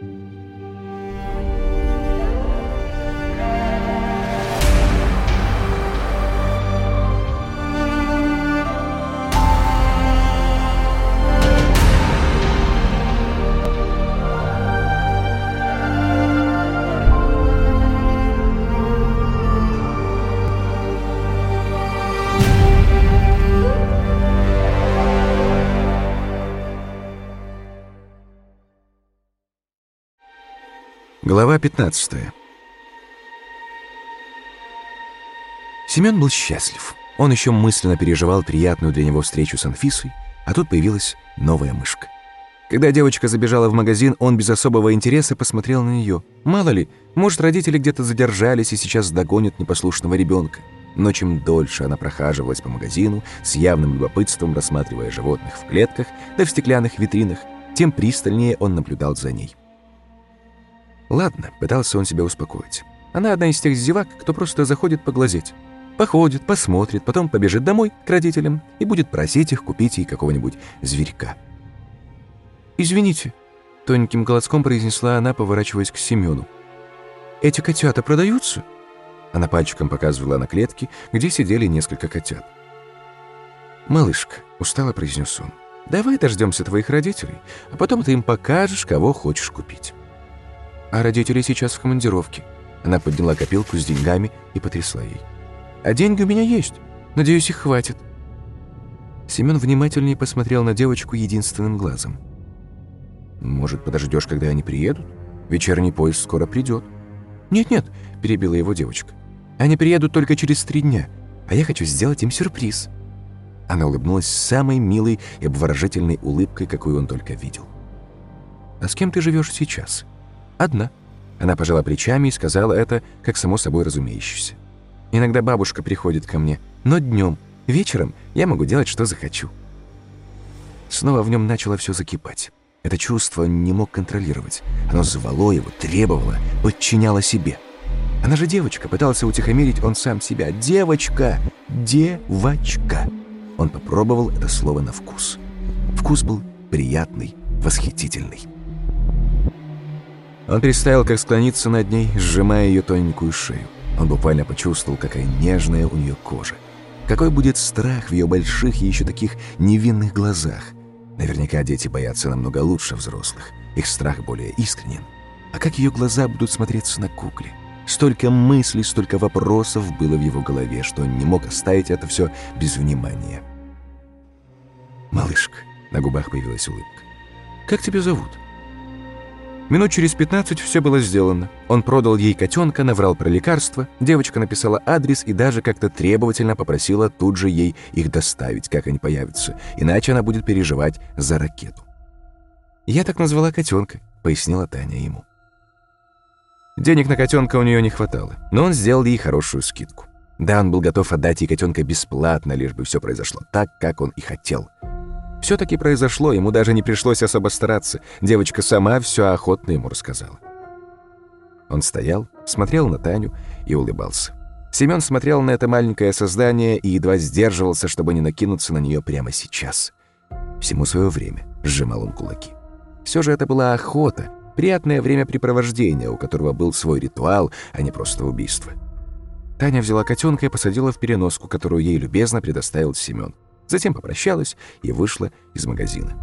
Глава 15 Семён был счастлив. Он еще мысленно переживал приятную для него встречу с Анфисой, а тут появилась новая мышка. Когда девочка забежала в магазин, он без особого интереса посмотрел на нее. Мало ли, может, родители где-то задержались и сейчас догонят непослушного ребенка. Но чем дольше она прохаживалась по магазину, с явным любопытством рассматривая животных в клетках да в стеклянных витринах, тем пристальнее он наблюдал за ней. Ладно, пытался он себя успокоить. Она одна из тех зевак, кто просто заходит поглазеть. Походит, посмотрит, потом побежит домой к родителям и будет просить их купить ей какого-нибудь зверька. «Извините», — тоненьким голоском произнесла она, поворачиваясь к Семену. «Эти котята продаются?» Она пальчиком показывала на клетки, где сидели несколько котят. «Малышка», — устало произнес он, — «давай дождемся твоих родителей, а потом ты им покажешь, кого хочешь купить» а родители сейчас в командировке». Она подняла копилку с деньгами и потрясла ей. «А деньги у меня есть. Надеюсь, их хватит». Семен внимательнее посмотрел на девочку единственным глазом. «Может, подождешь, когда они приедут? Вечерний поезд скоро придет». «Нет-нет», — перебила его девочка. «Они приедут только через три дня, а я хочу сделать им сюрприз». Она улыбнулась самой милой и обворожительной улыбкой, какую он только видел. «А с кем ты живешь сейчас?» «Одна». Она пожала плечами и сказала это, как само собой разумеющееся. «Иногда бабушка приходит ко мне, но днем, вечером я могу делать, что захочу». Снова в нем начало все закипать. Это чувство не мог контролировать. Оно звало его, требовало, подчиняло себе. Она же девочка, пытался утихомирить он сам себя. «Девочка! Девочка!» Он попробовал это слово на вкус. Вкус был приятный, восхитительный. Он представил, как склониться над ней, сжимая ее тоненькую шею. Он буквально почувствовал, какая нежная у нее кожа. Какой будет страх в ее больших и еще таких невинных глазах. Наверняка дети боятся намного лучше взрослых. Их страх более искренен. А как ее глаза будут смотреться на кукле? Столько мыслей, столько вопросов было в его голове, что он не мог оставить это все без внимания. «Малышка», — на губах появилась улыбка, — «как тебя зовут?» Минут через 15 все было сделано. Он продал ей котенка, наврал про лекарства, девочка написала адрес и даже как-то требовательно попросила тут же ей их доставить, как они появятся, иначе она будет переживать за ракету. «Я так назвала котенка», — пояснила Таня ему. Денег на котенка у нее не хватало, но он сделал ей хорошую скидку. Да, он был готов отдать ей котенка бесплатно, лишь бы все произошло так, как он и хотел — все-таки произошло, ему даже не пришлось особо стараться. Девочка сама все охотно ему рассказала. Он стоял, смотрел на Таню и улыбался. Семен смотрел на это маленькое создание и едва сдерживался, чтобы не накинуться на нее прямо сейчас. Всему свое время сжимал он кулаки. Все же это была охота, приятное времяпрепровождение, у которого был свой ритуал, а не просто убийство. Таня взяла котенка и посадила в переноску, которую ей любезно предоставил Семен. Затем попрощалась и вышла из магазина.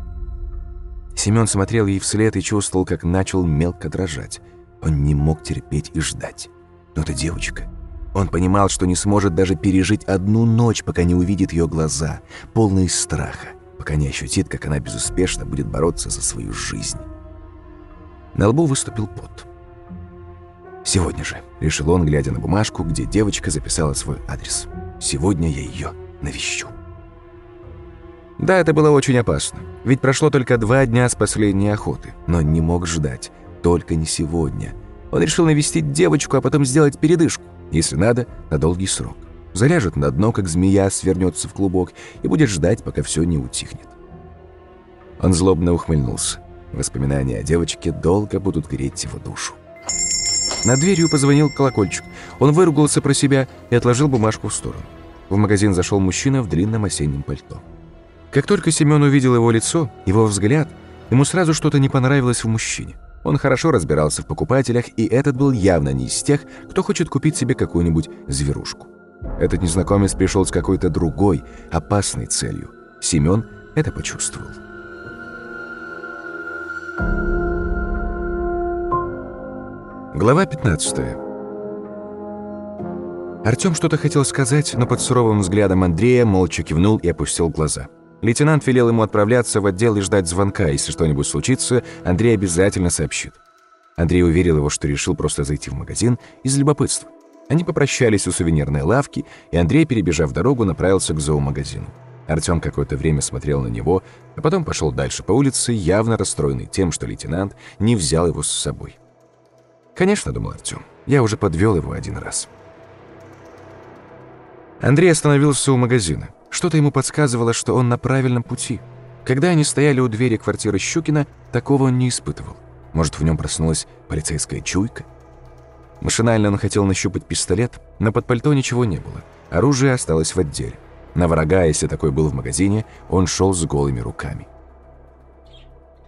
Семён смотрел ей вслед и чувствовал, как начал мелко дрожать. Он не мог терпеть и ждать. Но это девочка. Он понимал, что не сможет даже пережить одну ночь, пока не увидит ее глаза, полные страха, пока не ощутит, как она безуспешно будет бороться за свою жизнь. На лбу выступил пот. «Сегодня же», — решил он, глядя на бумажку, где девочка записала свой адрес. «Сегодня я ее навещу». Да, это было очень опасно. Ведь прошло только два дня с последней охоты. Но не мог ждать. Только не сегодня. Он решил навестить девочку, а потом сделать передышку. Если надо, на долгий срок. Заляжет на дно, как змея свернется в клубок, и будет ждать, пока все не утихнет. Он злобно ухмыльнулся. Воспоминания о девочке долго будут греть его душу. На дверью позвонил колокольчик. Он выругался про себя и отложил бумажку в сторону. В магазин зашел мужчина в длинном осеннем пальто. Как только Семен увидел его лицо, его взгляд, ему сразу что-то не понравилось в мужчине. Он хорошо разбирался в покупателях, и этот был явно не из тех, кто хочет купить себе какую-нибудь зверушку. Этот незнакомец пришел с какой-то другой, опасной целью. Семен это почувствовал. Глава 15 Артём что-то хотел сказать, но под суровым взглядом Андрея молча кивнул и опустил глаза. Лейтенант велел ему отправляться в отдел и ждать звонка. Если что-нибудь случится, Андрей обязательно сообщит. Андрей уверил его, что решил просто зайти в магазин из любопытства. Они попрощались у сувенирной лавки, и Андрей, перебежав дорогу, направился к зоомагазину. Артём какое-то время смотрел на него, а потом пошел дальше по улице, явно расстроенный тем, что лейтенант не взял его с собой. «Конечно», — думал Артём, — «я уже подвел его один раз». Андрей остановился у магазина. Что-то ему подсказывало, что он на правильном пути. Когда они стояли у двери квартиры Щукина, такого он не испытывал. Может, в нем проснулась полицейская чуйка? Машинально он хотел нащупать пистолет, но под пальто ничего не было. Оружие осталось в отделе. На врага, если такой был в магазине, он шел с голыми руками.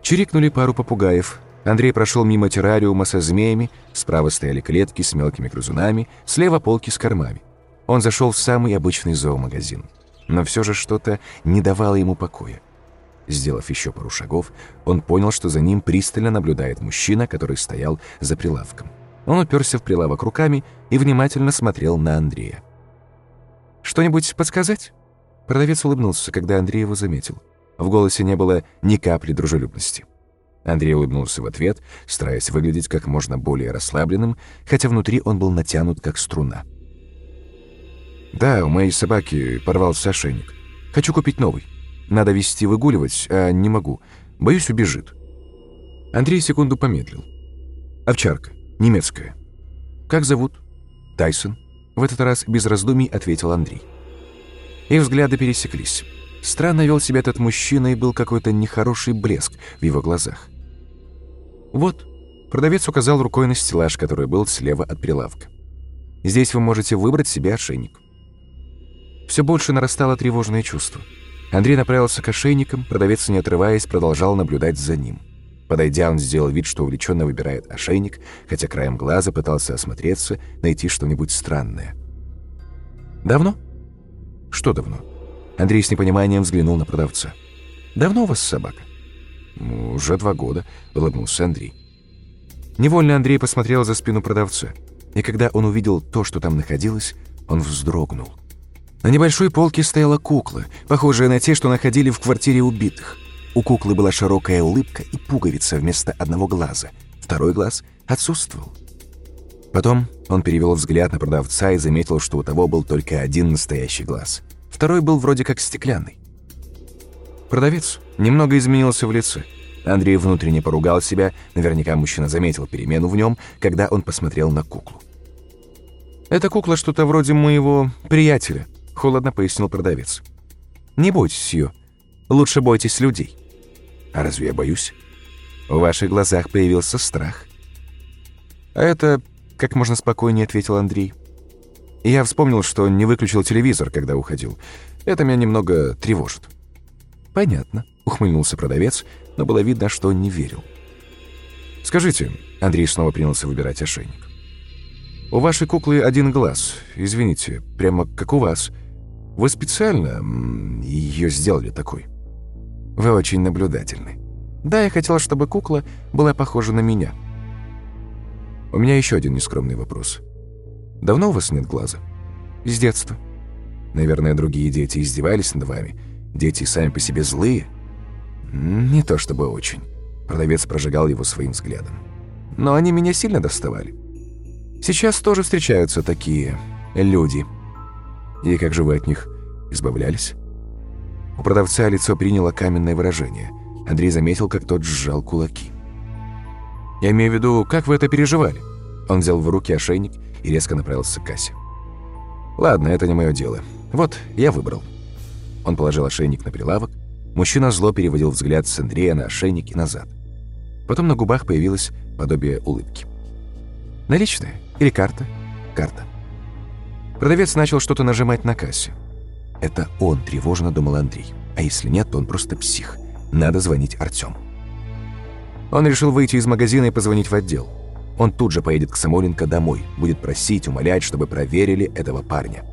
Чирикнули пару попугаев. Андрей прошел мимо террариума со змеями, справа стояли клетки с мелкими грызунами, слева полки с кормами. Он зашел в самый обычный зоомагазин. Но все же что-то не давало ему покоя. Сделав еще пару шагов, он понял, что за ним пристально наблюдает мужчина, который стоял за прилавком. Он уперся в прилавок руками и внимательно смотрел на Андрея. «Что-нибудь подсказать?» Продавец улыбнулся, когда Андрей его заметил. В голосе не было ни капли дружелюбности. Андрей улыбнулся в ответ, стараясь выглядеть как можно более расслабленным, хотя внутри он был натянут, как струна. «Да, у моей собаки порвался ошейник. Хочу купить новый. Надо вести выгуливать, а не могу. Боюсь, убежит». Андрей секунду помедлил. «Овчарка. Немецкая. Как зовут?» «Тайсон». В этот раз без раздумий ответил Андрей. Их взгляды пересеклись. Странно вел себя этот мужчина, и был какой-то нехороший блеск в его глазах. «Вот», — продавец указал рукой на стеллаж, который был слева от прилавка. «Здесь вы можете выбрать себе ошейник». Все больше нарастало тревожное чувство. Андрей направился к ошейникам, продавец, не отрываясь, продолжал наблюдать за ним. Подойдя, он сделал вид, что увлеченно выбирает ошейник, хотя краем глаза пытался осмотреться, найти что-нибудь странное. «Давно?» «Что давно?» Андрей с непониманием взглянул на продавца. «Давно у вас собака?» «Уже два года», — улыбнулся Андрей. Невольно Андрей посмотрел за спину продавца, и когда он увидел то, что там находилось, он вздрогнул. На небольшой полке стояла кукла, похожая на те, что находили в квартире убитых. У куклы была широкая улыбка и пуговица вместо одного глаза. Второй глаз отсутствовал. Потом он перевел взгляд на продавца и заметил, что у того был только один настоящий глаз. Второй был вроде как стеклянный. Продавец немного изменился в лице. Андрей внутренне поругал себя, наверняка мужчина заметил перемену в нем, когда он посмотрел на куклу. «Эта кукла что-то вроде моего приятеля», — холодно пояснил продавец. «Не бойтесь ее. Лучше бойтесь людей». «А разве я боюсь?» В ваших глазах появился страх. «А это...» — как можно спокойнее ответил Андрей. Я вспомнил, что не выключил телевизор, когда уходил. Это меня немного тревожит. «Понятно», — ухмыльнулся продавец, но было видно, что он не верил. «Скажите», — Андрей снова принялся выбирать ошейник. «У вашей куклы один глаз. Извините, прямо как у вас. Вы специально ее сделали такой?» «Вы очень наблюдательны. Да, я хотел, чтобы кукла была похожа на меня». «У меня еще один нескромный вопрос. Давно у вас нет глаза?» «С детства». «Наверное, другие дети издевались над вами. Дети сами по себе злые?» «Не то чтобы очень». Продавец прожигал его своим взглядом. «Но они меня сильно доставали. Сейчас тоже встречаются такие люди. И как же вы от них избавлялись?» У продавца лицо приняло каменное выражение. Андрей заметил, как тот сжал кулаки. «Я имею в виду, как вы это переживали?» Он взял в руки ошейник и резко направился к кассе. «Ладно, это не мое дело. Вот, я выбрал». Он положил ошейник на прилавок. Мужчина зло переводил взгляд с Андрея на ошейник и назад. Потом на губах появилось подобие улыбки. «Наличная? Или карта?» «Карта». Продавец начал что-то нажимать на кассе. Это он, тревожно думал Андрей. А если нет, то он просто псих. Надо звонить Артему. Он решил выйти из магазина и позвонить в отдел. Он тут же поедет к Самойленко домой, будет просить, умолять, чтобы проверили этого парня.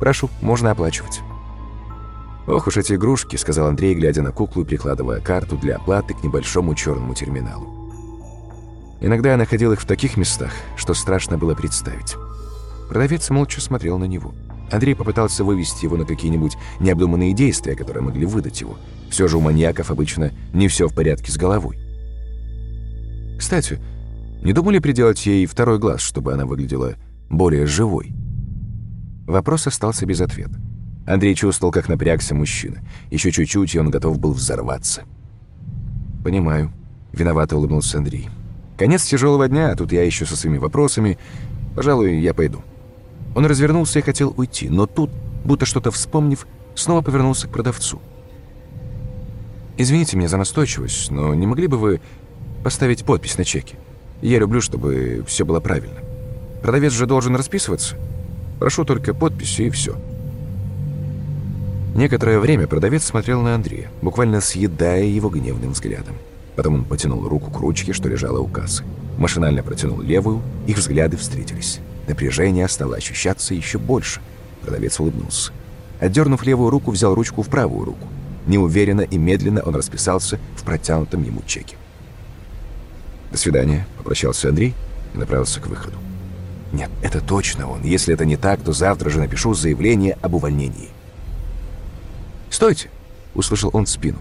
«Прошу, можно оплачивать». «Ох уж эти игрушки», — сказал Андрей, глядя на куклу и прикладывая карту для оплаты к небольшому черному терминалу. Иногда я находил их в таких местах, что страшно было представить. Продавец молча смотрел на него. Андрей попытался вывести его на какие-нибудь необдуманные действия, которые могли выдать его. Все же у маньяков обычно не все в порядке с головой. Кстати, не думали приделать ей второй глаз, чтобы она выглядела более живой? Вопрос остался без ответа. Андрей чувствовал, как напрягся мужчина. Еще чуть-чуть, и он готов был взорваться. «Понимаю», — виновато улыбнулся Андрей. «Конец тяжелого дня, а тут я еще со своими вопросами. Пожалуй, я пойду». Он развернулся и хотел уйти, но тут, будто что-то вспомнив, снова повернулся к продавцу. «Извините меня за настойчивость, но не могли бы вы поставить подпись на чеке? Я люблю, чтобы все было правильно. Продавец же должен расписываться. Прошу только подписи и все». Некоторое время продавец смотрел на Андрея, буквально съедая его гневным взглядом. Потом он потянул руку к ручке, что лежала у кассы. Машинально протянул левую, их взгляды встретились. Напряжение стало ощущаться еще больше. Продавец улыбнулся. Отдернув левую руку, взял ручку в правую руку. Неуверенно и медленно он расписался в протянутом ему чеке. «До свидания», — попрощался Андрей и направился к выходу. «Нет, это точно он. Если это не так, то завтра же напишу заявление об увольнении». «Стойте!» — услышал он в спину.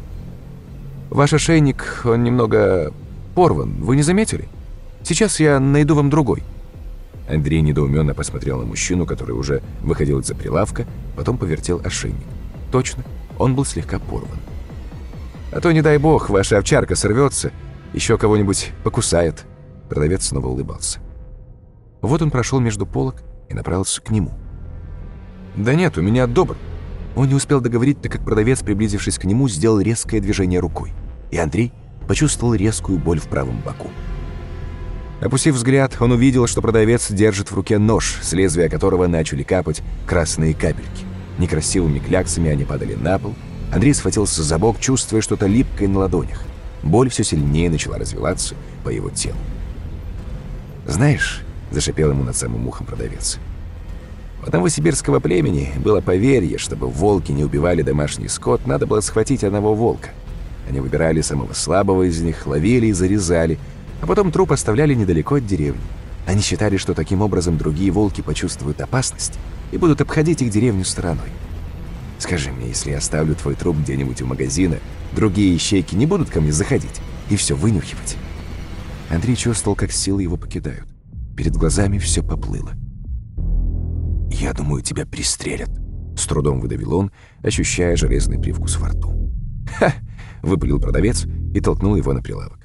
«Ваш ошейник, он немного порван, вы не заметили? Сейчас я найду вам другой». Андрей недоуменно посмотрел на мужчину, который уже выходил из-за прилавка, потом повертел ошейник. Точно, он был слегка порван. «А то, не дай бог, ваша овчарка сорвется, еще кого-нибудь покусает». Продавец снова улыбался. Вот он прошел между полок и направился к нему. «Да нет, у меня добр», он не успел договорить, так как продавец, приблизившись к нему, сделал резкое движение рукой. И Андрей почувствовал резкую боль в правом боку. Опустив взгляд, он увидел, что продавец держит в руке нож, с лезвия которого начали капать красные капельки. Некрасивыми кляксами они падали на пол. Андрей схватился за бок, чувствуя что-то липкое на ладонях. Боль все сильнее начала развиваться по его телу. «Знаешь», — зашипел ему над самым ухом продавец, — у новосибирского племени было поверье, чтобы волки не убивали домашний скот, надо было схватить одного волка. Они выбирали самого слабого из них, ловили и зарезали, а потом труп оставляли недалеко от деревни. Они считали, что таким образом другие волки почувствуют опасность и будут обходить их деревню стороной. Скажи мне, если я оставлю твой труп где-нибудь у магазина, другие ищейки не будут ко мне заходить и все вынюхивать?» Андрей чувствовал, как силы его покидают. Перед глазами все поплыло. «Я думаю, тебя пристрелят», — с трудом выдавил он, ощущая железный привкус во рту. «Ха!» — выпалил продавец и толкнул его на прилавок.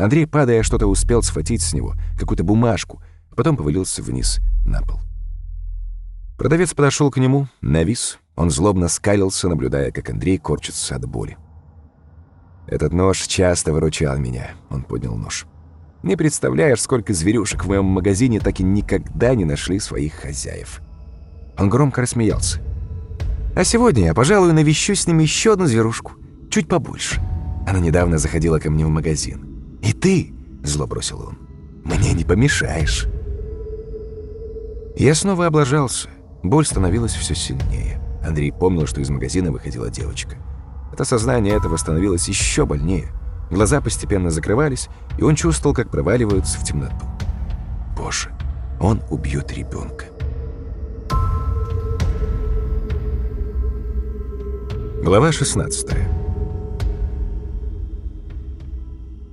Андрей, падая, что-то успел схватить с него, какую-то бумажку, потом повалился вниз на пол. Продавец подошел к нему, навис. Он злобно скалился, наблюдая, как Андрей корчится от боли. «Этот нож часто выручал меня», — он поднял нож. «Не представляешь, сколько зверюшек в моем магазине так и никогда не нашли своих хозяев». Он громко рассмеялся. «А сегодня я, пожалуй, навещу с ним еще одну зверушку. Чуть побольше. Она недавно заходила ко мне в магазин. И ты, — зло бросил он, — мне не помешаешь». Я снова облажался. Боль становилась все сильнее. Андрей помнил, что из магазина выходила девочка. От осознания этого становилось еще больнее. Глаза постепенно закрывались, и он чувствовал, как проваливаются в темноту. Боже, он убьет ребенка. Глава 16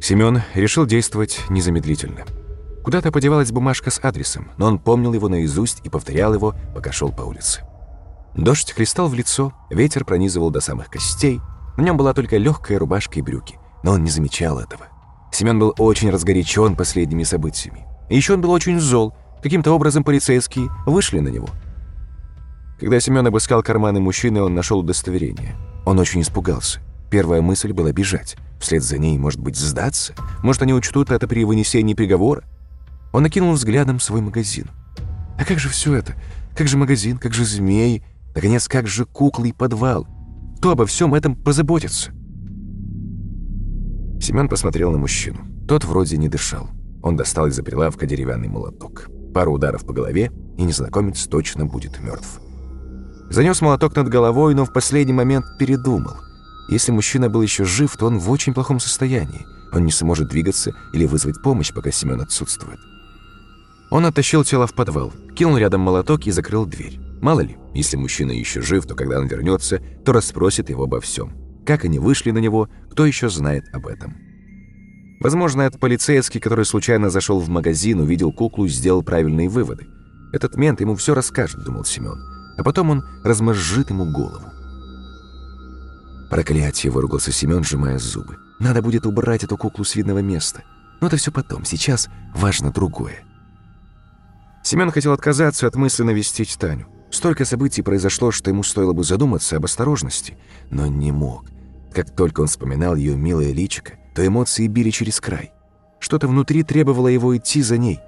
Семён решил действовать незамедлительно. Куда-то подевалась бумажка с адресом, но он помнил его наизусть и повторял его, пока шел по улице. Дождь хлестал в лицо, ветер пронизывал до самых костей. На нем была только легкая рубашка и брюки, но он не замечал этого. Семён был очень разгорячен последними событиями. И еще он был очень зол. Каким-то образом полицейские вышли на него – когда Семен обыскал карманы мужчины, он нашел удостоверение. Он очень испугался. Первая мысль была бежать. Вслед за ней, может быть, сдаться? Может, они учтут это при вынесении приговора? Он окинул взглядом свой магазин. А как же все это? Как же магазин? Как же змеи? Наконец, как же куклы и подвал? Кто обо всем этом позаботится? Семен посмотрел на мужчину. Тот вроде не дышал. Он достал из-за прилавка деревянный молоток. Пару ударов по голове, и незнакомец точно будет мертв. Занес молоток над головой, но в последний момент передумал. Если мужчина был еще жив, то он в очень плохом состоянии. Он не сможет двигаться или вызвать помощь, пока Семен отсутствует. Он оттащил тело в подвал, кинул рядом молоток и закрыл дверь. Мало ли, если мужчина еще жив, то когда он вернется, то расспросит его обо всем. Как они вышли на него, кто еще знает об этом. Возможно, этот полицейский, который случайно зашел в магазин, увидел куклу и сделал правильные выводы. Этот мент ему все расскажет, думал Семен. А потом он размозжит ему голову. Проклятие, выругался Семен, сжимая зубы. Надо будет убрать эту куклу с видного места. Но это все потом, сейчас важно другое. Семен хотел отказаться от мысли навестить Таню. Столько событий произошло, что ему стоило бы задуматься об осторожности, но не мог. Как только он вспоминал ее милое личико, то эмоции били через край. Что-то внутри требовало его идти за ней,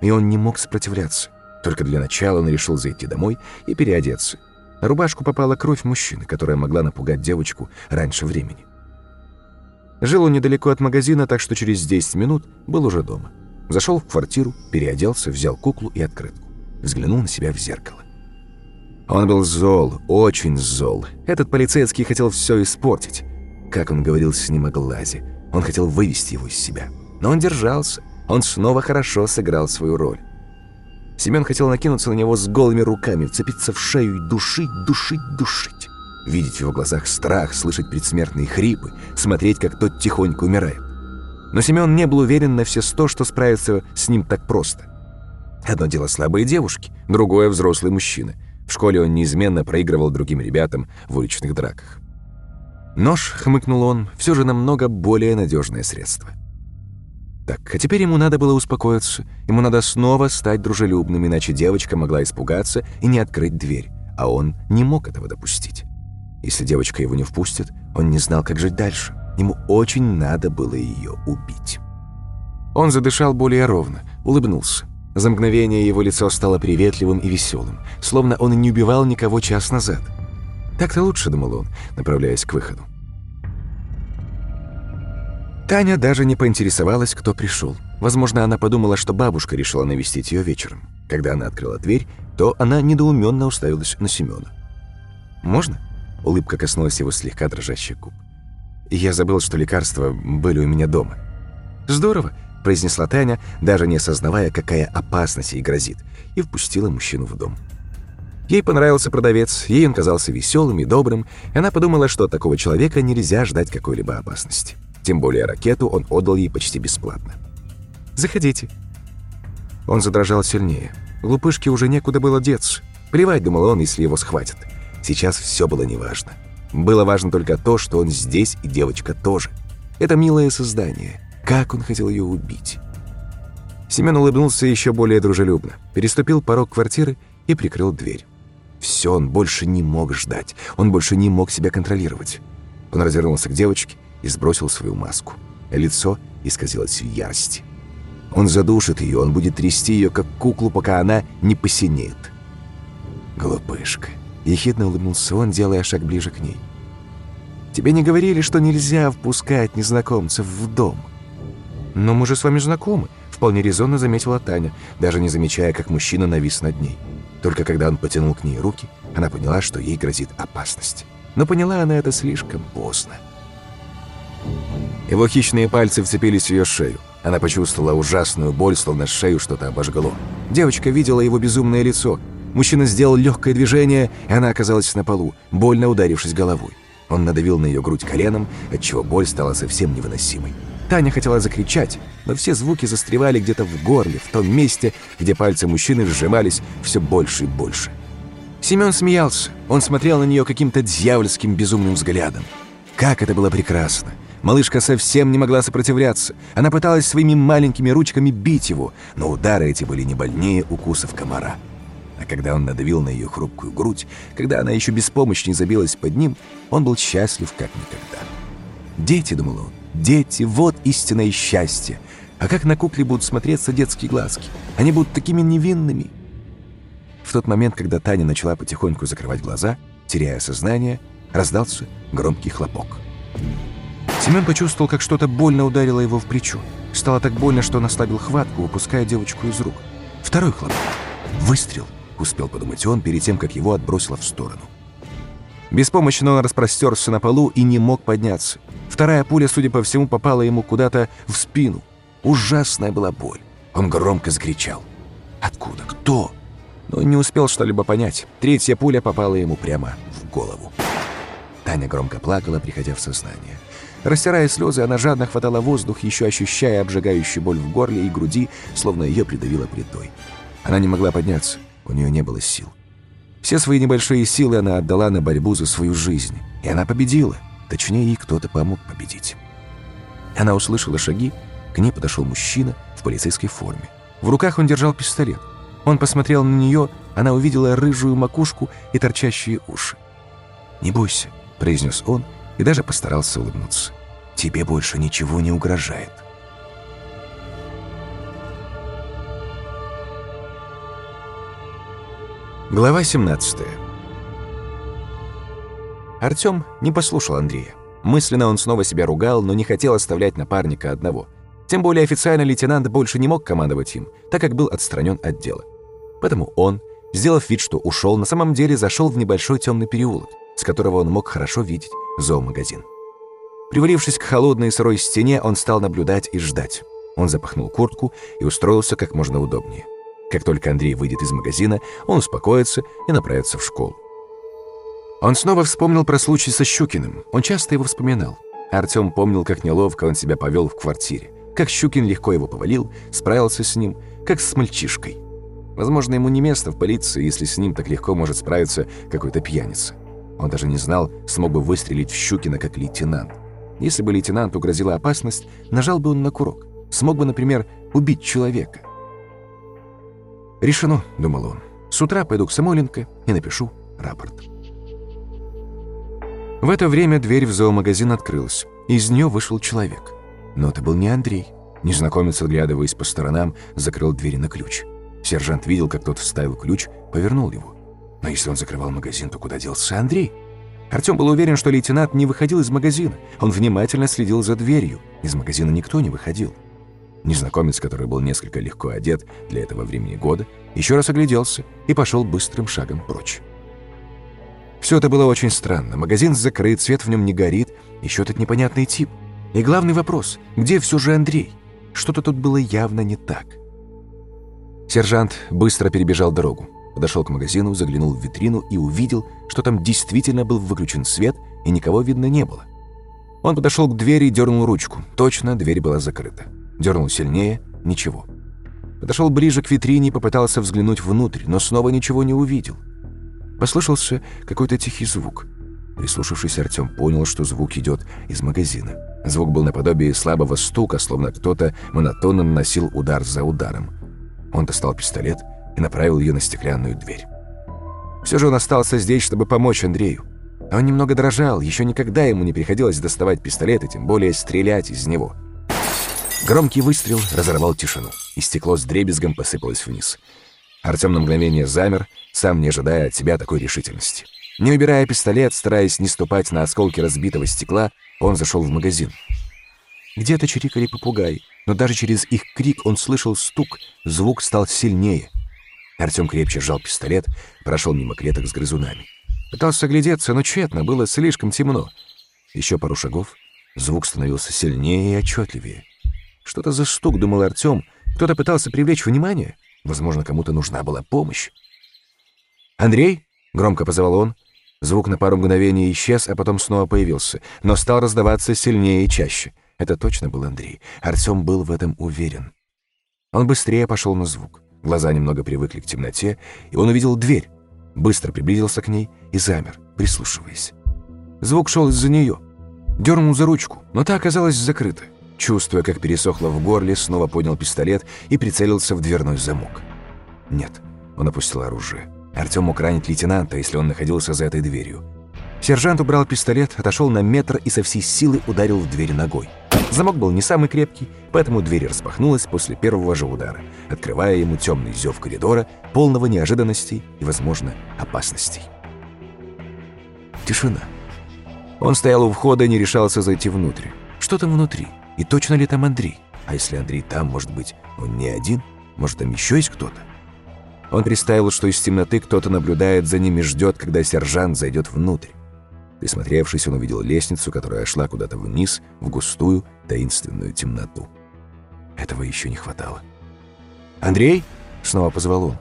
и он не мог сопротивляться. Только для начала он решил зайти домой и переодеться. На рубашку попала кровь мужчины, которая могла напугать девочку раньше времени. Жил он недалеко от магазина, так что через 10 минут был уже дома. Зашел в квартиру, переоделся, взял куклу и открытку. Взглянул на себя в зеркало. Он был зол, очень зол. Этот полицейский хотел все испортить. Как он говорил с ним о глазе. Он хотел вывести его из себя. Но он держался. Он снова хорошо сыграл свою роль. Семен хотел накинуться на него с голыми руками, вцепиться в шею и душить, душить, душить. Видеть в его глазах страх, слышать предсмертные хрипы, смотреть, как тот тихонько умирает. Но Семен не был уверен на все сто, что справится с ним так просто. Одно дело слабые девушки, другое — взрослый мужчина. В школе он неизменно проигрывал другим ребятам в уличных драках. Нож, хмыкнул он, все же намного более надежное средство. Так, а теперь ему надо было успокоиться. Ему надо снова стать дружелюбным, иначе девочка могла испугаться и не открыть дверь. А он не мог этого допустить. Если девочка его не впустит, он не знал, как жить дальше. Ему очень надо было ее убить. Он задышал более ровно, улыбнулся. За мгновение его лицо стало приветливым и веселым, словно он и не убивал никого час назад. Так-то лучше, думал он, направляясь к выходу. Таня даже не поинтересовалась, кто пришел. Возможно, она подумала, что бабушка решила навестить ее вечером. Когда она открыла дверь, то она недоуменно уставилась на Семена. «Можно?» — улыбка коснулась его слегка дрожащих губ. «Я забыл, что лекарства были у меня дома». «Здорово!» — произнесла Таня, даже не осознавая, какая опасность ей грозит, и впустила мужчину в дом. Ей понравился продавец, ей он казался веселым и добрым, и она подумала, что от такого человека нельзя ждать какой-либо опасности. Тем более ракету он отдал ей почти бесплатно. «Заходите». Он задрожал сильнее. Глупышке уже некуда было деться. Плевать, думал он, если его схватят. Сейчас все было неважно. Было важно только то, что он здесь, и девочка тоже. Это милое создание. Как он хотел ее убить. Семен улыбнулся еще более дружелюбно, переступил порог квартиры и прикрыл дверь. Все, он больше не мог ждать, он больше не мог себя контролировать. Он развернулся к девочке и сбросил свою маску. Лицо исказилось в ярости. Он задушит ее, он будет трясти ее, как куклу, пока она не посинеет. Глупышка. Ехидно улыбнулся он, делая шаг ближе к ней. «Тебе не говорили, что нельзя впускать незнакомцев в дом?» «Но мы же с вами знакомы», — вполне резонно заметила Таня, даже не замечая, как мужчина навис над ней. Только когда он потянул к ней руки, она поняла, что ей грозит опасность. Но поняла она это слишком поздно. Его хищные пальцы вцепились в ее шею. Она почувствовала ужасную боль, словно шею что-то обожгло. Девочка видела его безумное лицо. Мужчина сделал легкое движение, и она оказалась на полу, больно ударившись головой. Он надавил на ее грудь коленом, отчего боль стала совсем невыносимой. Таня хотела закричать, но все звуки застревали где-то в горле, в том месте, где пальцы мужчины сжимались все больше и больше. Семен смеялся. Он смотрел на нее каким-то дьявольским безумным взглядом. Как это было прекрасно! Малышка совсем не могла сопротивляться. Она пыталась своими маленькими ручками бить его, но удары эти были не больнее укусов комара. А когда он надавил на ее хрупкую грудь, когда она еще беспомощнее забилась под ним, он был счастлив как никогда. «Дети», — думал он, — «дети, вот истинное счастье. А как на кукле будут смотреться детские глазки? Они будут такими невинными». В тот момент, когда Таня начала потихоньку закрывать глаза, теряя сознание, раздался громкий хлопок. «Тhank Семен почувствовал, как что-то больно ударило его в плечо. Стало так больно, что он ослабил хватку, выпуская девочку из рук. Второй хлопок. Выстрел, успел подумать он перед тем, как его отбросило в сторону. Беспомощно он распростерся на полу и не мог подняться. Вторая пуля, судя по всему, попала ему куда-то в спину. Ужасная была боль. Он громко закричал. Откуда? Кто? Но не успел что-либо понять. Третья пуля попала ему прямо в голову. Таня громко плакала, приходя в сознание. Растирая слезы, она жадно хватала воздух, еще ощущая обжигающую боль в горле и груди, словно ее придавило плитой. Она не могла подняться, у нее не было сил. Все свои небольшие силы она отдала на борьбу за свою жизнь, и она победила. Точнее, ей кто-то помог победить. Она услышала шаги, к ней подошел мужчина в полицейской форме. В руках он держал пистолет. Он посмотрел на нее, она увидела рыжую макушку и торчащие уши. «Не бойся», — произнес он и даже постарался улыбнуться. «Тебе больше ничего не угрожает». Глава 17 Артём не послушал Андрея. Мысленно он снова себя ругал, но не хотел оставлять напарника одного. Тем более официально лейтенант больше не мог командовать им, так как был отстранен от дела. Поэтому он, сделав вид, что ушел, на самом деле зашел в небольшой темный переулок, с которого он мог хорошо видеть зоомагазин. Привалившись к холодной и сырой стене, он стал наблюдать и ждать. Он запахнул куртку и устроился как можно удобнее. Как только Андрей выйдет из магазина, он успокоится и направится в школу. Он снова вспомнил про случай со Щукиным. Он часто его вспоминал. Артём помнил, как неловко он себя повел в квартире. Как Щукин легко его повалил, справился с ним, как с мальчишкой. Возможно, ему не место в полиции, если с ним так легко может справиться какой-то пьяница. Он даже не знал, смог бы выстрелить в Щукина как лейтенант. Если бы лейтенанту грозила опасность, нажал бы он на курок. Смог бы, например, убить человека. «Решено», — думал он. «С утра пойду к Самойленко и напишу рапорт». В это время дверь в зоомагазин открылась. Из нее вышел человек. Но это был не Андрей. Незнакомец, оглядываясь по сторонам, закрыл двери на ключ. Сержант видел, как тот вставил ключ, повернул его. Но если он закрывал магазин, то куда делся Андрей? Артём был уверен, что лейтенант не выходил из магазина. Он внимательно следил за дверью. Из магазина никто не выходил. Незнакомец, который был несколько легко одет для этого времени года, еще раз огляделся и пошел быстрым шагом прочь. Все это было очень странно. Магазин закрыт, свет в нем не горит, еще этот непонятный тип. И главный вопрос, где все же Андрей? Что-то тут было явно не так. Сержант быстро перебежал дорогу, подошел к магазину, заглянул в витрину и увидел, что там действительно был выключен свет и никого видно не было. Он подошел к двери и дернул ручку. Точно, дверь была закрыта. Дернул сильнее — ничего. Подошел ближе к витрине и попытался взглянуть внутрь, но снова ничего не увидел. Послышался какой-то тихий звук. Прислушавшись, Артем понял, что звук идет из магазина. Звук был наподобие слабого стука, словно кто-то монотонно наносил удар за ударом. Он достал пистолет и направил ее на стеклянную дверь. Все же он остался здесь, чтобы помочь Андрею. Он немного дрожал, еще никогда ему не приходилось доставать пистолет и тем более стрелять из него – Громкий выстрел разорвал тишину, и стекло с дребезгом посыпалось вниз. Артем на мгновение замер, сам не ожидая от себя такой решительности. Не убирая пистолет, стараясь не ступать на осколки разбитого стекла, он зашел в магазин. Где-то чирикали попугаи, но даже через их крик он слышал стук, звук стал сильнее. Артем крепче сжал пистолет, прошел мимо клеток с грызунами. Пытался оглядеться, но тщетно, было слишком темно. Еще пару шагов, звук становился сильнее и отчетливее. Что-то за стук, думал Артем. Кто-то пытался привлечь внимание. Возможно, кому-то нужна была помощь. «Андрей?» — громко позвал он. Звук на пару мгновений исчез, а потом снова появился, но стал раздаваться сильнее и чаще. Это точно был Андрей. Артем был в этом уверен. Он быстрее пошел на звук. Глаза немного привыкли к темноте, и он увидел дверь. Быстро приблизился к ней и замер, прислушиваясь. Звук шел из-за нее. Дернул за ручку, но та оказалась закрыта. Чувствуя, как пересохло в горле, снова поднял пистолет и прицелился в дверной замок. Нет, он опустил оружие. Артем мог ранить лейтенанта, если он находился за этой дверью. Сержант убрал пистолет, отошел на метр и со всей силы ударил в дверь ногой. Замок был не самый крепкий, поэтому дверь распахнулась после первого же удара, открывая ему темный зев коридора, полного неожиданностей и, возможно, опасностей. Тишина. Он стоял у входа и не решался зайти внутрь. Что там внутри? И точно ли там Андрей? А если Андрей там, может быть, он не один? Может, там еще есть кто-то? Он представил, что из темноты кто-то наблюдает за ними и ждет, когда сержант зайдет внутрь. Присмотревшись, он увидел лестницу, которая шла куда-то вниз, в густую, таинственную темноту. Этого еще не хватало. «Андрей?» — снова позвал он.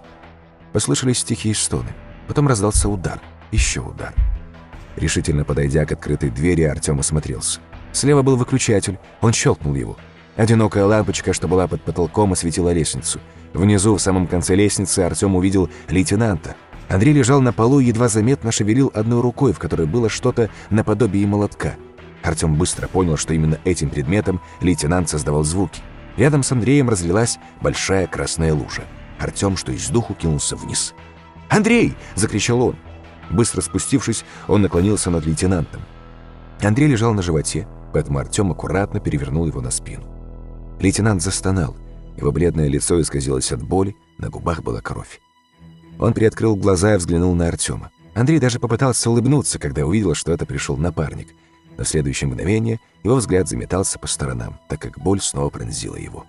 Послышались тихие стоны. Потом раздался удар. Еще удар. Решительно подойдя к открытой двери, Артем осмотрелся. Слева был выключатель. Он щелкнул его. Одинокая лампочка, что была под потолком, осветила лестницу. Внизу, в самом конце лестницы, Артем увидел лейтенанта. Андрей лежал на полу и едва заметно шевелил одной рукой, в которой было что-то наподобие молотка. Артем быстро понял, что именно этим предметом лейтенант создавал звуки. Рядом с Андреем разлилась большая красная лужа. Артем, что из духу, кинулся вниз. «Андрей!» — закричал он. Быстро спустившись, он наклонился над лейтенантом. Андрей лежал на животе, поэтому Артем аккуратно перевернул его на спину. Лейтенант застонал. Его бледное лицо исказилось от боли, на губах была кровь. Он приоткрыл глаза и взглянул на Артема. Андрей даже попытался улыбнуться, когда увидел, что это пришел напарник. Но в следующее мгновение его взгляд заметался по сторонам, так как боль снова пронзила его.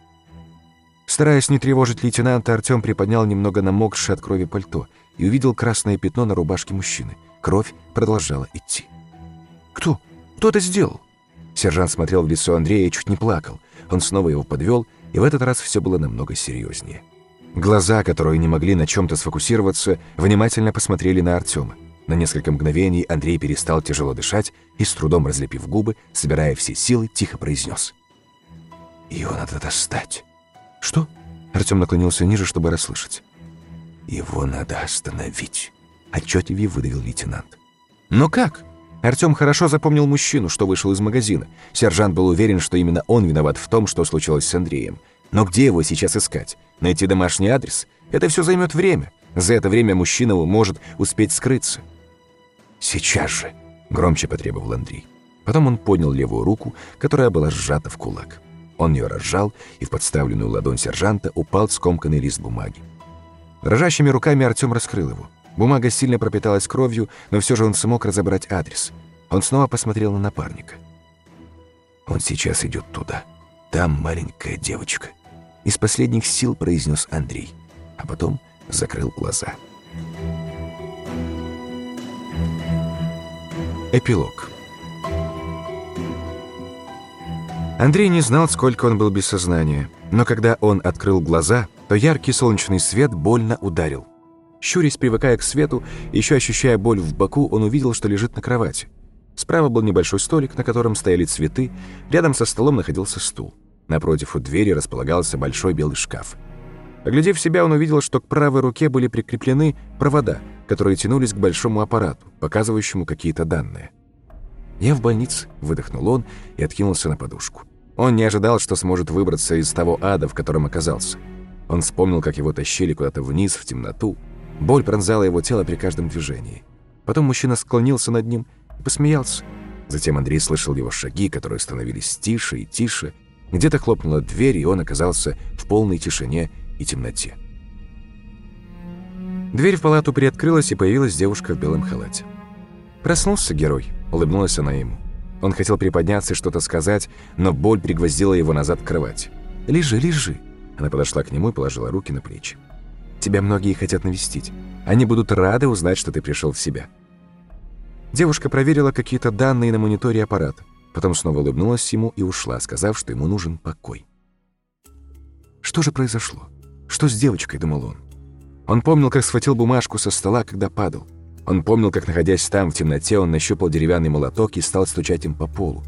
Стараясь не тревожить лейтенанта, Артем приподнял немного намокшее от крови пальто и увидел красное пятно на рубашке мужчины. Кровь продолжала идти. «Кто? Кто это сделал?» Сержант смотрел в лицо Андрея и чуть не плакал. Он снова его подвел, и в этот раз все было намного серьезнее. Глаза, которые не могли на чем-то сфокусироваться, внимательно посмотрели на Артема. На несколько мгновений Андрей перестал тяжело дышать и, с трудом разлепив губы, собирая все силы, тихо произнес. «Его надо достать». «Что?» Артем наклонился ниже, чтобы расслышать. «Его надо остановить», — отчетливее выдавил лейтенант. «Но как?» Артем хорошо запомнил мужчину, что вышел из магазина. Сержант был уверен, что именно он виноват в том, что случилось с Андреем. Но где его сейчас искать? Найти домашний адрес? Это все займет время. За это время мужчина может успеть скрыться. «Сейчас же!» — громче потребовал Андрей. Потом он поднял левую руку, которая была сжата в кулак. Он ее разжал, и в подставленную ладонь сержанта упал скомканный лист бумаги. Дрожащими руками Артем раскрыл его. Бумага сильно пропиталась кровью, но все же он смог разобрать адрес. Он снова посмотрел на напарника. «Он сейчас идет туда. Там маленькая девочка». Из последних сил произнес Андрей, а потом закрыл глаза. Эпилог Андрей не знал, сколько он был без сознания, но когда он открыл глаза, то яркий солнечный свет больно ударил. Щурясь, привыкая к свету, еще ощущая боль в боку, он увидел, что лежит на кровати. Справа был небольшой столик, на котором стояли цветы, рядом со столом находился стул. Напротив у двери располагался большой белый шкаф. Оглядев себя, он увидел, что к правой руке были прикреплены провода, которые тянулись к большому аппарату, показывающему какие-то данные. «Я в больнице», — выдохнул он и откинулся на подушку. Он не ожидал, что сможет выбраться из того ада, в котором оказался. Он вспомнил, как его тащили куда-то вниз, в темноту, Боль пронзала его тело при каждом движении. Потом мужчина склонился над ним и посмеялся. Затем Андрей слышал его шаги, которые становились тише и тише. Где-то хлопнула дверь, и он оказался в полной тишине и темноте. Дверь в палату приоткрылась, и появилась девушка в белом халате. «Проснулся герой», — улыбнулась она ему. Он хотел приподняться и что-то сказать, но боль пригвоздила его назад к кровати. «Лежи, лежи». Она подошла к нему и положила руки на плечи. Тебя многие хотят навестить. Они будут рады узнать, что ты пришел в себя». Девушка проверила какие-то данные на мониторе аппарата. Потом снова улыбнулась ему и ушла, сказав, что ему нужен покой. Что же произошло? Что с девочкой, думал он. Он помнил, как схватил бумажку со стола, когда падал. Он помнил, как, находясь там, в темноте, он нащупал деревянный молоток и стал стучать им по полу.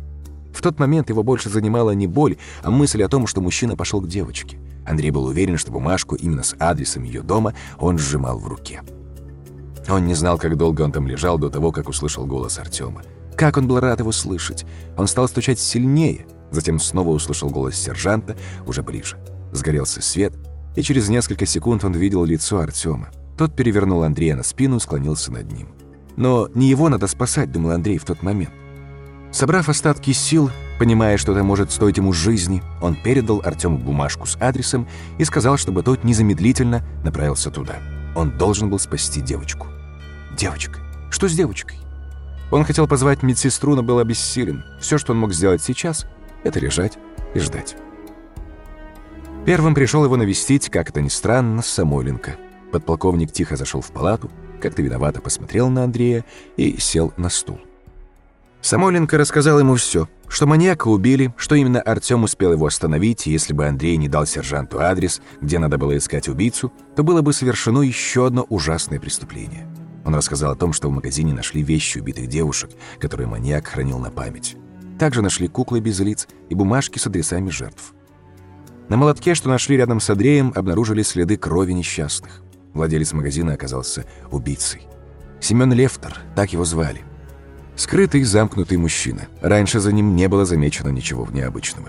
В тот момент его больше занимала не боль, а мысль о том, что мужчина пошел к девочке. Андрей был уверен, что бумажку именно с адресом ее дома он сжимал в руке. Он не знал, как долго он там лежал до того, как услышал голос Артема. Как он был рад его слышать. Он стал стучать сильнее, затем снова услышал голос сержанта, уже ближе. Сгорелся свет, и через несколько секунд он видел лицо Артема. Тот перевернул Андрея на спину и склонился над ним. Но не его надо спасать, думал Андрей в тот момент. Собрав остатки сил, понимая, что это может стоить ему жизни, он передал Артему бумажку с адресом и сказал, чтобы тот незамедлительно направился туда. Он должен был спасти девочку. Девочка? Что с девочкой? Он хотел позвать медсестру, но был обессилен. Все, что он мог сделать сейчас, это лежать и ждать. Первым пришел его навестить, как это ни странно, Самойленко. Подполковник тихо зашел в палату, как-то виновато посмотрел на Андрея и сел на стул. Самойленко рассказал ему все, что маньяка убили, что именно Артем успел его остановить, и если бы Андрей не дал сержанту адрес, где надо было искать убийцу, то было бы совершено еще одно ужасное преступление. Он рассказал о том, что в магазине нашли вещи убитых девушек, которые маньяк хранил на память. Также нашли куклы без лиц и бумажки с адресами жертв. На молотке, что нашли рядом с Андреем, обнаружили следы крови несчастных. Владелец магазина оказался убийцей. Семен Левтер, так его звали. Скрытый, замкнутый мужчина. Раньше за ним не было замечено ничего необычного.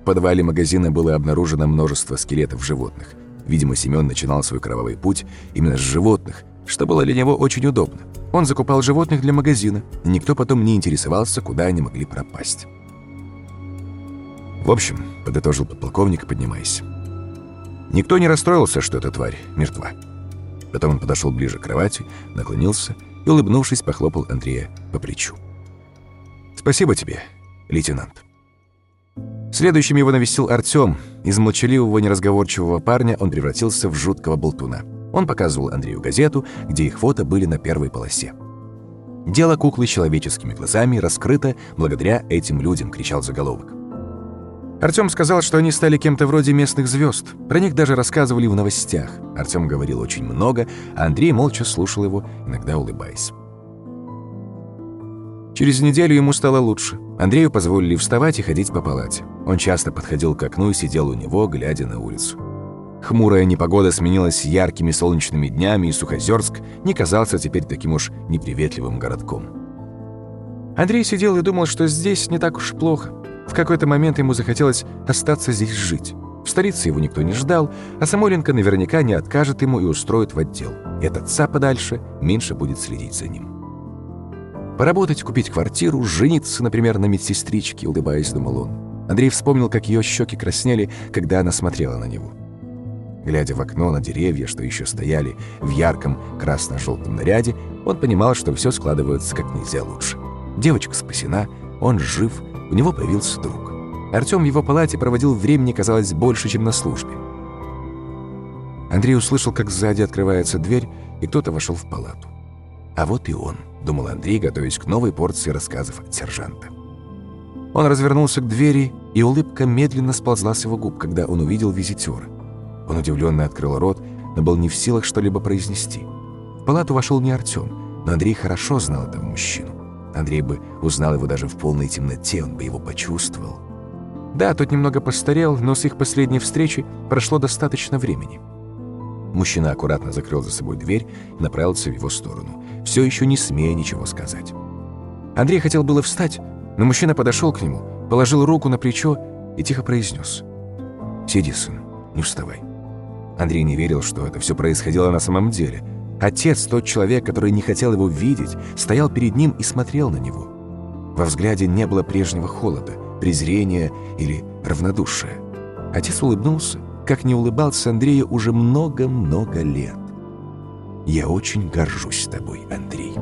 В подвале магазина было обнаружено множество скелетов животных. Видимо, Семен начинал свой кровавый путь именно с животных, что было для него очень удобно. Он закупал животных для магазина, никто потом не интересовался, куда они могли пропасть. «В общем», — подытожил подполковник, поднимаясь, «никто не расстроился, что эта тварь мертва». Потом он подошел ближе к кровати, наклонился и, улыбнувшись, похлопал Андрея по плечу. «Спасибо тебе, лейтенант». Следующим его навестил Артем. Из молчаливого неразговорчивого парня он превратился в жуткого болтуна. Он показывал Андрею газету, где их фото были на первой полосе. «Дело куклы человеческими глазами раскрыто благодаря этим людям», — кричал заголовок. Артем сказал, что они стали кем-то вроде местных звезд. Про них даже рассказывали в новостях. Артем говорил очень много, а Андрей молча слушал его, иногда улыбаясь. Через неделю ему стало лучше. Андрею позволили вставать и ходить по палате. Он часто подходил к окну и сидел у него, глядя на улицу. Хмурая непогода сменилась яркими солнечными днями, и Сухозерск не казался теперь таким уж неприветливым городком. Андрей сидел и думал, что здесь не так уж плохо. В какой-то момент ему захотелось остаться здесь жить. В столице его никто не ждал, а Самойленко наверняка не откажет ему и устроит в отдел. И от отца подальше меньше будет следить за ним. Поработать, купить квартиру, жениться, например, на медсестричке, улыбаясь, думал он. Андрей вспомнил, как ее щеки краснели, когда она смотрела на него. Глядя в окно на деревья, что еще стояли в ярком красно-желтом наряде, он понимал, что все складывается как нельзя лучше. Девочка спасена, он жив, у него появился друг. Артем в его палате проводил времени, казалось, больше, чем на службе. Андрей услышал, как сзади открывается дверь, и кто-то вошел в палату. «А вот и он», — думал Андрей, готовясь к новой порции рассказов от сержанта. Он развернулся к двери, и улыбка медленно сползла с его губ, когда он увидел визитера. Он удивленно открыл рот, но был не в силах что-либо произнести. В палату вошел не Артем, но Андрей хорошо знал этого мужчину. Андрей бы узнал его даже в полной темноте, он бы его почувствовал. Да, тот немного постарел, но с их последней встречи прошло достаточно времени. Мужчина аккуратно закрыл за собой дверь и направился в его сторону, все еще не смея ничего сказать. Андрей хотел было встать, но мужчина подошел к нему, положил руку на плечо и тихо произнес. «Сиди, сын, не вставай». Андрей не верил, что это все происходило на самом деле – Отец, тот человек, который не хотел его видеть, стоял перед ним и смотрел на него. Во взгляде не было прежнего холода, презрения или равнодушия. Отец улыбнулся, как не улыбался Андрею уже много-много лет. «Я очень горжусь тобой, Андрей».